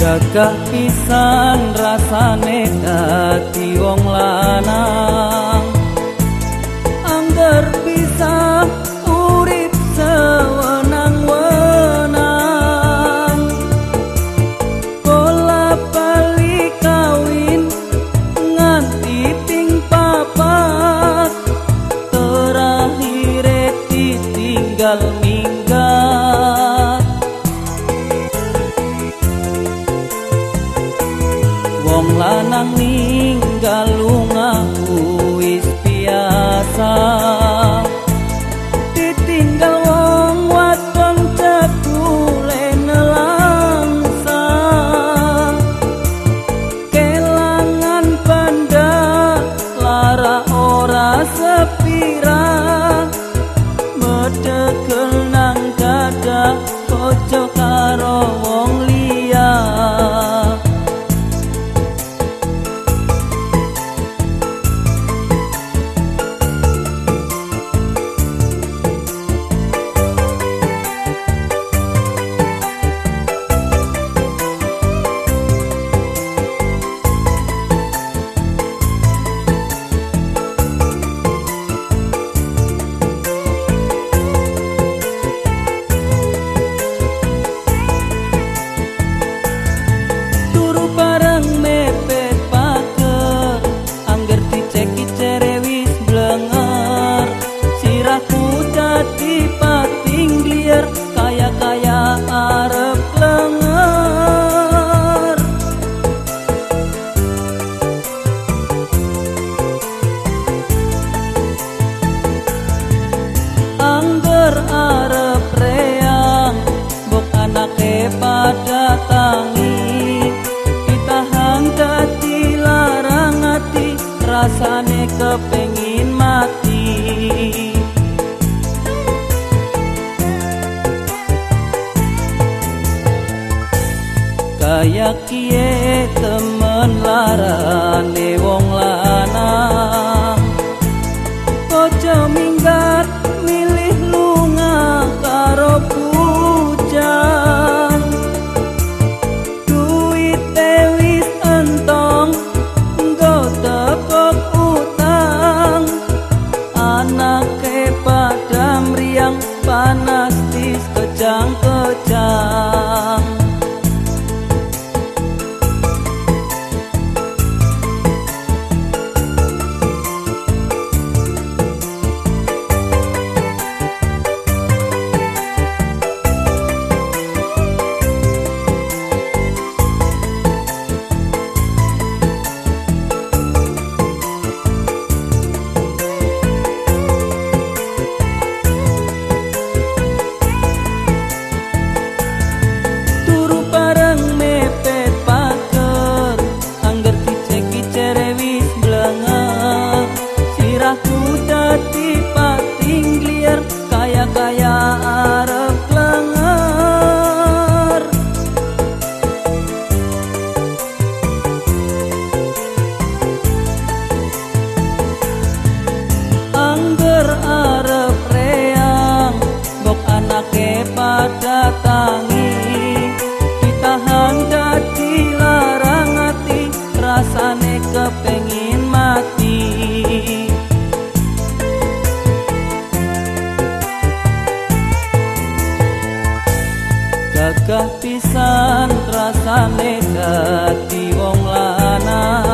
gagah pisan rasane dadi wong lanang wong lanang ninggal lunga wis biasa. Ditinggal wong wadon cekule nelangsa. Kelangan banda lara ora sepira. Medegel larane wong lanang. Ojo minggat milih lunga karo bujang duit wis entong nggo tepok utang. Anake padam riang panas gegah pisan rasane dadi wong lanang.